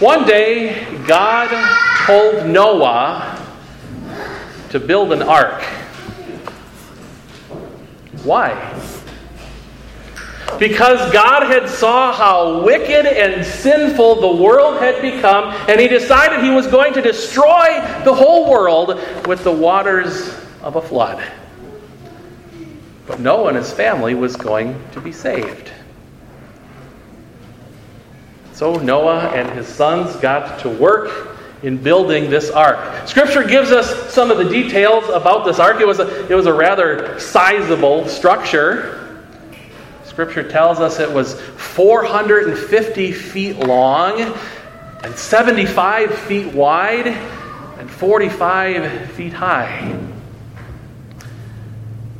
One day, God told Noah to build an ark. Why? Because God had saw how wicked and sinful the world had become, and he decided he was going to destroy the whole world with the waters of a flood. But Noah and his family was going to be saved. So Noah and his sons got to work in building this ark. Scripture gives us some of the details about this ark. It was a, it was a rather sizable structure. Scripture tells us it was 450 feet long and 75 feet wide and 45 feet high.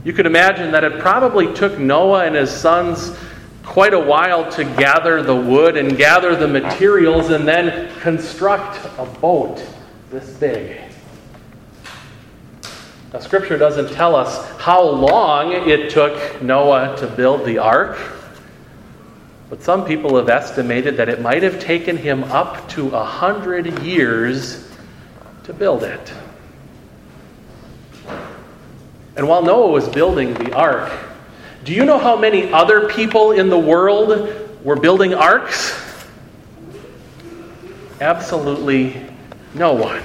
You could imagine that it probably took Noah and his sons quite a while to gather the wood and gather the materials and then construct a boat this big. Now, Scripture doesn't tell us how long it took Noah to build the ark, but some people have estimated that it might have taken him up to a hundred years to build it. And while Noah was building the ark, do you know how many other people in the world were building arks? Absolutely no one.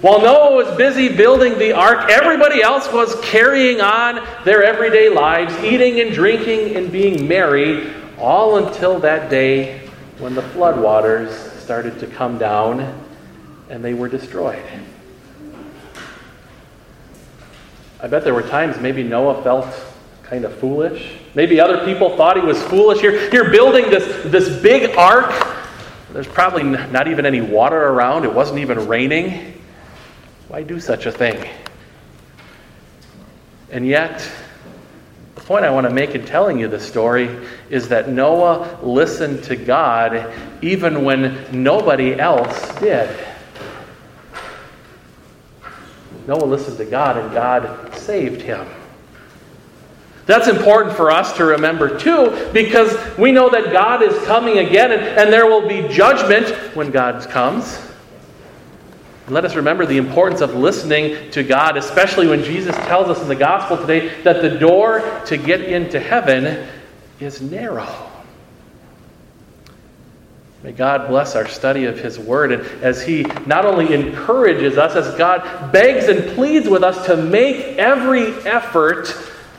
While Noah was busy building the ark, everybody else was carrying on their everyday lives, eating and drinking and being merry, all until that day when the floodwaters started to come down and they were destroyed. I bet there were times maybe Noah felt kind of foolish. Maybe other people thought he was foolish. You're, you're building this, this big ark. There's probably not even any water around. It wasn't even raining. Why do such a thing? And yet, the point I want to make in telling you this story is that Noah listened to God even when nobody else did. Noah listened to God and God saved him. That's important for us to remember too, because we know that God is coming again and, and there will be judgment when God comes. And let us remember the importance of listening to God, especially when Jesus tells us in the gospel today that the door to get into heaven is narrow. May God bless our study of His Word and as He not only encourages us, as God begs and pleads with us to make every effort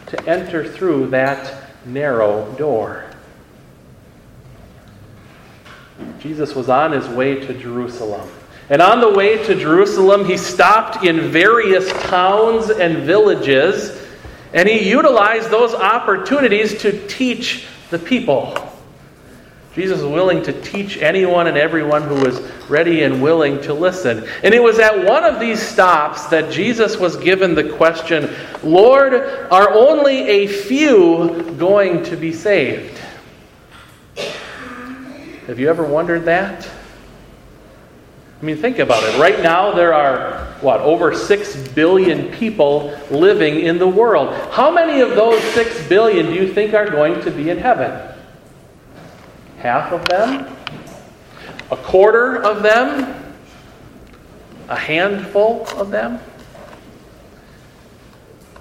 to enter through that narrow door. Jesus was on his way to Jerusalem. And on the way to Jerusalem, he stopped in various towns and villages, and he utilized those opportunities to teach the people. Jesus was willing to teach anyone and everyone who was ready and willing to listen. And it was at one of these stops that Jesus was given the question Lord, are only a few going to be saved? Have you ever wondered that? I mean, think about it. Right now, there are, what, over 6 billion people living in the world. How many of those 6 billion do you think are going to be in heaven? half of them, a quarter of them, a handful of them.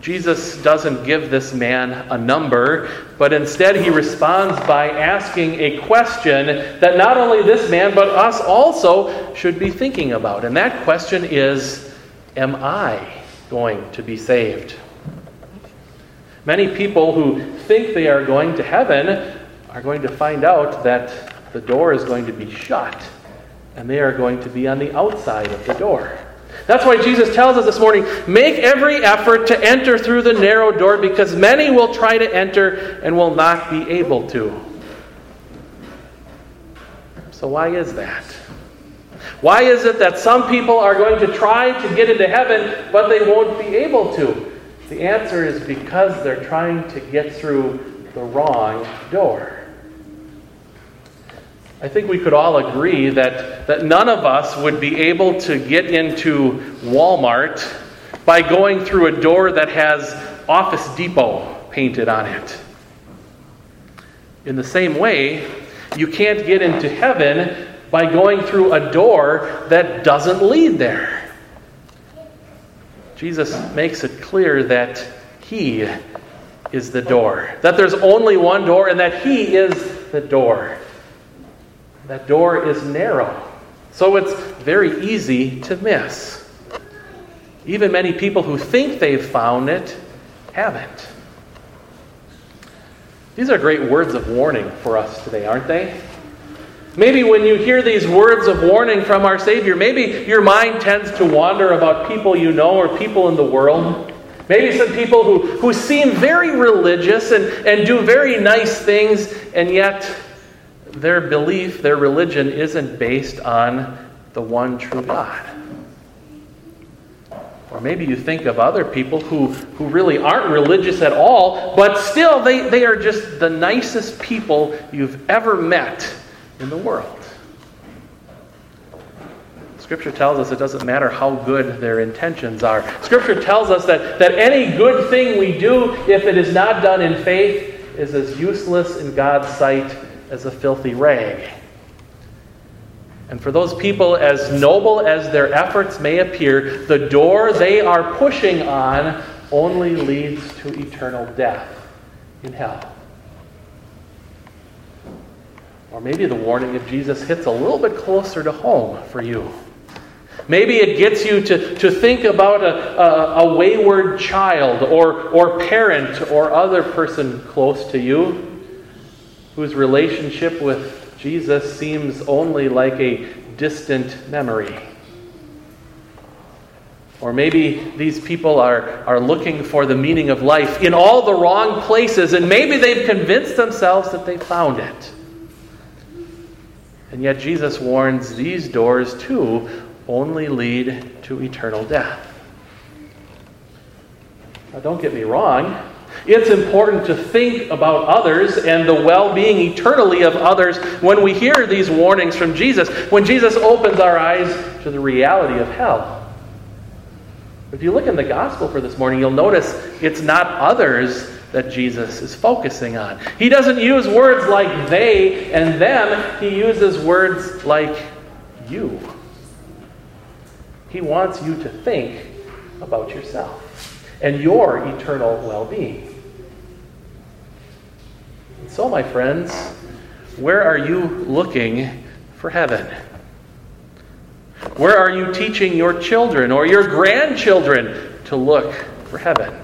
Jesus doesn't give this man a number, but instead he responds by asking a question that not only this man, but us also should be thinking about. And that question is Am I going to be saved? Many people who think they are going to heaven are going to find out that the door is going to be shut and they are going to be on the outside of the door. That's why Jesus tells us this morning make every effort to enter through the narrow door because many will try to enter and will not be able to. So, why is that? Why is it that some people are going to try to get into heaven, but they won't be able to? The answer is because they're trying to get through the wrong door. I think we could all agree that, that none of us would be able to get into Walmart by going through a door that has Office Depot painted on it. In the same way, you can't get into heaven by going through a door that doesn't lead there. Jesus makes it clear that He is the door, that there's only one door, and that He is the door. That door is narrow, so it's very easy to miss. Even many people who think they've found it haven't. These are great words of warning for us today, aren't they? Maybe when you hear these words of warning from our Savior, maybe your mind tends to wander about people you know or people in the world. Maybe some people who, who seem very religious and, and do very nice things, and yet their belief, their religion, isn't based on the one true God. Or maybe you think of other people who, who really aren't religious at all, but still they, they are just the nicest people you've ever met in the world. Scripture tells us it doesn't matter how good their intentions are. Scripture tells us that, that any good thing we do, if it is not done in faith, is as useless in God's sight as a filthy rag. And for those people, as noble as their efforts may appear, the door they are pushing on only leads to eternal death in hell. Or maybe the warning of Jesus hits a little bit closer to home for you. Maybe it gets you to, to think about a, a, a, wayward child or, or parent or other person close to you whose relationship with Jesus seems only like a distant memory. Or maybe these people are, are looking for the meaning of life in all the wrong places, and maybe they've convinced themselves that they found it. And yet Jesus warns these doors too only lead to eternal death. Now, don't get me wrong. It's important to think about others and the well being eternally of others when we hear these warnings from Jesus, when Jesus opens our eyes to the reality of hell. If you look in the gospel for this morning, you'll notice it's not others that Jesus is focusing on. He doesn't use words like they and them, he uses words like you. He wants you to think about yourself and your eternal well being. So, my friends, where are you looking for heaven? Where are you teaching your children or your grandchildren to look for heaven?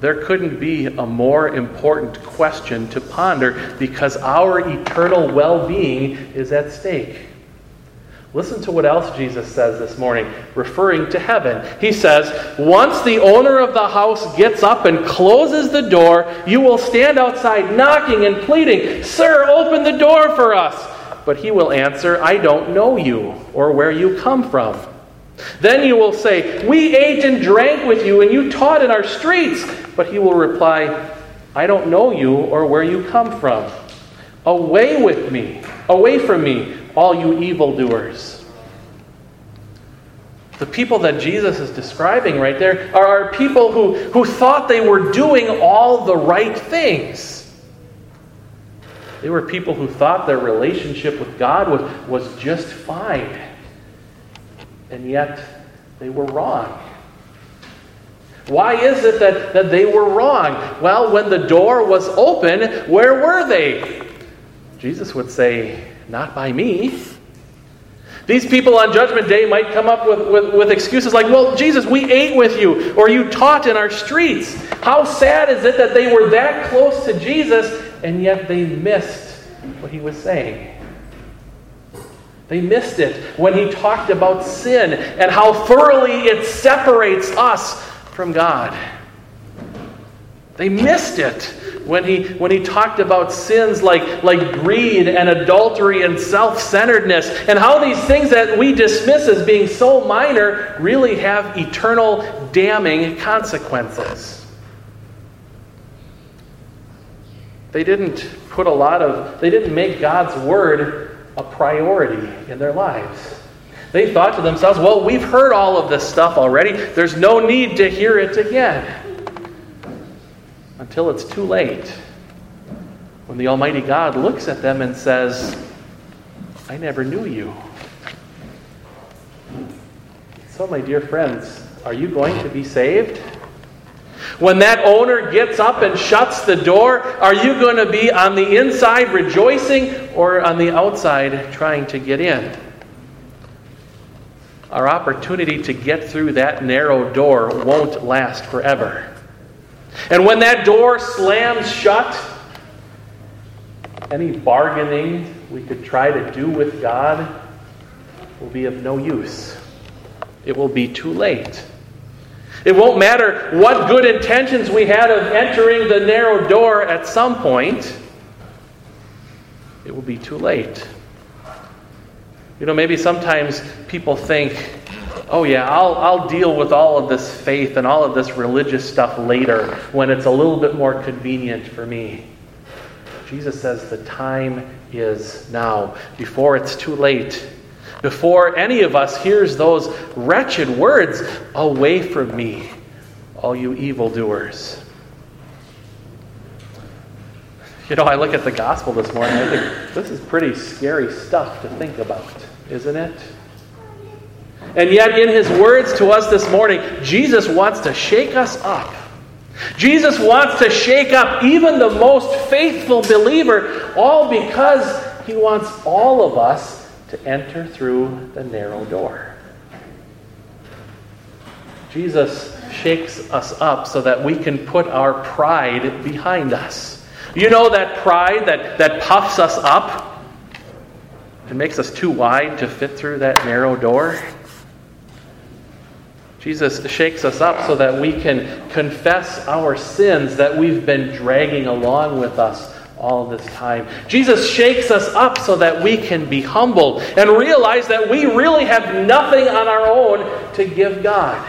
There couldn't be a more important question to ponder because our eternal well being is at stake. Listen to what else Jesus says this morning, referring to heaven. He says, Once the owner of the house gets up and closes the door, you will stand outside knocking and pleading, Sir, open the door for us. But he will answer, I don't know you or where you come from. Then you will say, We ate and drank with you, and you taught in our streets. But he will reply, I don't know you or where you come from. Away with me, away from me all you evildoers. The people that Jesus is describing right there are, people who, who thought they were doing all the right things. They were people who thought their relationship with God was, was just fine. And yet, they were wrong. Why is it that, that they were wrong? Well, when the door was open, where were they? Jesus would say, not by me. These people on Judgment Day might come up with, with, with, excuses like, Well, Jesus, we ate with you, or you taught in our streets. How sad is it that they were that close to Jesus, and yet they missed what he was saying? They missed it when he talked about sin and how thoroughly it separates us from God. They missed it when he, when he talked about sins like, like greed and adultery and self centeredness, and how these things that we dismiss as being so minor really have eternal damning consequences. They didn't put a lot of, they didn't make God's word a priority in their lives. They thought to themselves, well, we've heard all of this stuff already. There's no need to hear it again until it's too late. When the Almighty God looks at them and says, I never knew you. So, my dear friends, are you going to be saved? When that owner gets up and shuts the door, are you going to be on the inside rejoicing or on the outside trying to get in? Our opportunity to get through that narrow door won't last forever. And when that door slams shut, any bargaining we could try to do with God will be of no use. It will be too late. It won't matter what good intentions we had of entering the narrow door at some point, it will be too late. You know, maybe sometimes people think, oh, yeah, I'll, I'll deal with all of this faith and all of this religious stuff later when it's a little bit more convenient for me. Jesus says the time is now, before it's too late. Before any of us hears those wretched words, away from me, all you evildoers. You know, I look at the gospel this morning, I think this is pretty scary stuff to think about, isn't it? And yet, in his words to us this morning, Jesus wants to shake us up. Jesus wants to shake up even the most faithful believer, all because he wants all of us to enter through the narrow door. Jesus shakes us up so that we can put our pride behind us. You know that pride that, that puffs us up and makes us too wide to fit through that narrow door? Jesus shakes us up so that we can confess our sins that we've been dragging along with us all this time. Jesus shakes us up so that we can be humbled and realize that we really have nothing on our own to give God.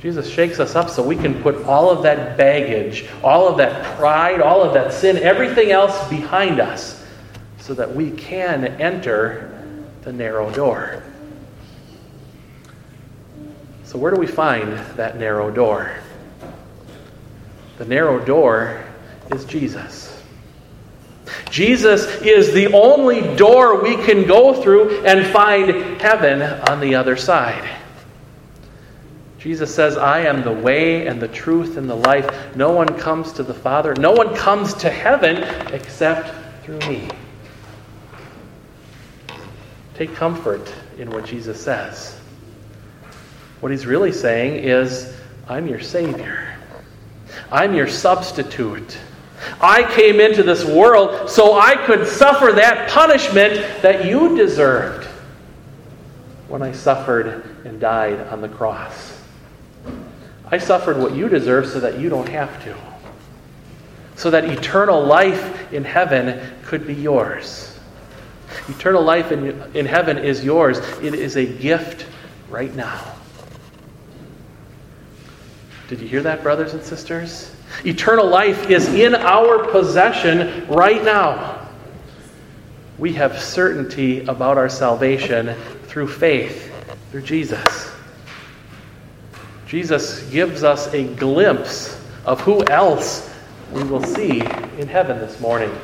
Jesus shakes us up so we can put all of that baggage, all of that pride, all of that sin, everything else behind us so that we can enter the narrow door. So, where do we find that narrow door? The narrow door is Jesus. Jesus is the only door we can go through and find heaven on the other side. Jesus says, I am the way and the truth and the life. No one comes to the Father, no one comes to heaven except through me. Take comfort in what Jesus says. What he's really saying is, I'm your Savior. I'm your substitute. I came into this world so I could suffer that punishment that you deserved when I suffered and died on the cross. I suffered what you deserve so that you don't have to. So that eternal life in heaven could be yours. Eternal life in, in heaven is yours. It is a gift right now. Did you hear that, brothers and sisters? Eternal life is in our possession right now. We have certainty about our salvation through faith, through Jesus. Jesus gives us a glimpse of who else we will see in heaven this morning.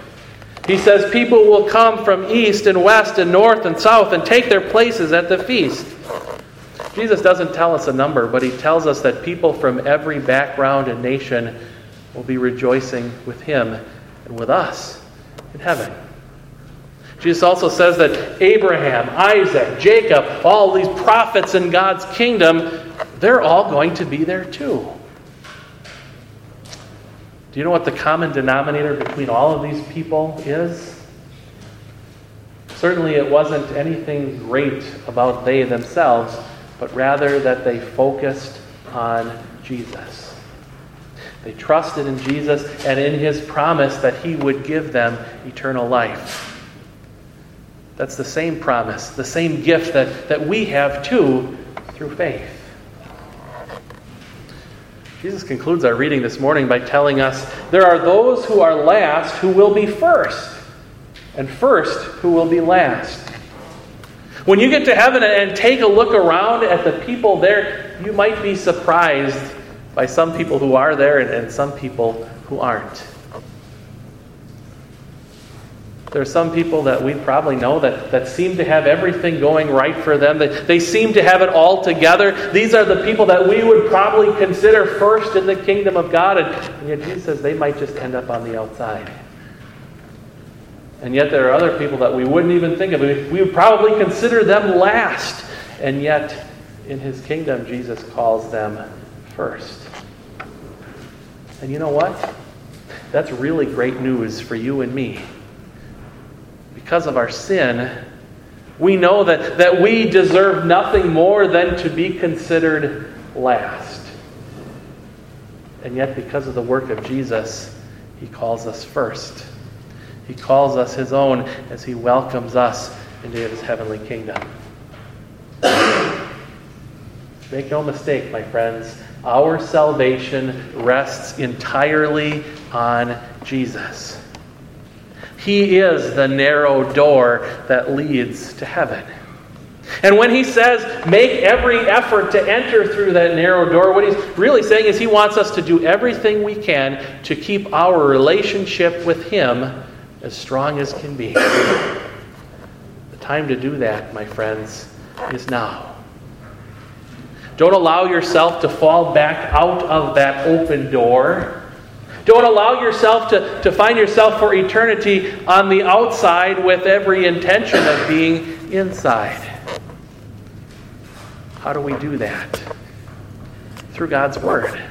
He says, People will come from east and west and north and south and take their places at the feast. Jesus doesn't tell us a number, but he tells us that people from every background and nation will be rejoicing with him and with us in heaven. Jesus also says that Abraham, Isaac, Jacob, all these prophets in God's kingdom, they're all going to be there too. Do you know what the common denominator between all of these people is? Certainly, it wasn't anything great about they themselves but rather that they focused on Jesus. They trusted in Jesus and in his promise that he would give them eternal life. That's the same promise, the same gift that, that we have too through faith. Jesus concludes our reading this morning by telling us there are those who are last who will be first, and first who will be last. When you get to heaven and take a look around at the people there, you might be surprised by some people who are there and, some people who aren't. There are some people that we probably know that, that seem to have everything going right for them. They, they seem to have it all together. These are the people that we would probably consider first in the kingdom of God. And, and yet Jesus says they might just end up on the outside. And yet there are other people that we wouldn't even think of. We would probably consider them last. And yet in his kingdom, Jesus calls them first. And you know what? That's really great news for you and me because of our sin, we know that, that we deserve nothing more than to be considered last. And yet, because of the work of Jesus, he calls us first. He calls us his own as he welcomes us into his heavenly kingdom. Make no mistake, my friends, our salvation rests entirely on Jesus. He is the narrow door that leads to heaven. And when he says, make every effort to enter through that narrow door, what he's really saying is he wants us to do everything we can to keep our relationship with him as strong as can be. The time to do that, my friends, is now. Don't allow yourself to fall back out of that open door don't allow yourself to, to find yourself for eternity on the outside with every intention of being inside. How do we do that? Through God's Word.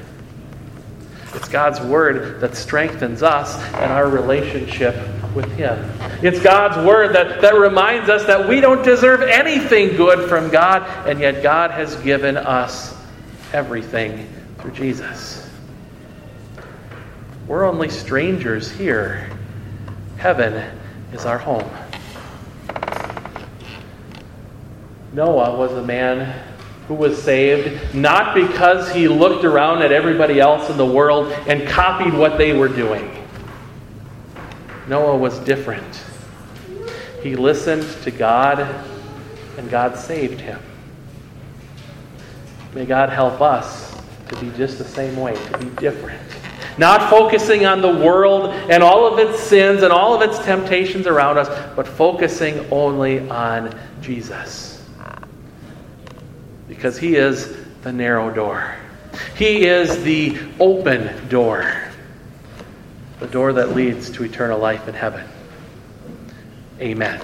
It's God's Word that strengthens us and our relationship with Him. It's God's Word that, that reminds us that we don't deserve anything good from God, and yet God has given us everything through Jesus. We're only strangers here. Heaven is our home. Noah was a man who was saved not because he looked around at everybody else in the world and copied what they were doing. Noah was different. He listened to God, and God saved him. May God help us to be just the same way, to be different. Not focusing on the world and all of its sins and all of its temptations around us, but focusing only on Jesus. Because He is the narrow door, He is the open door, the door that leads to eternal life in heaven. Amen.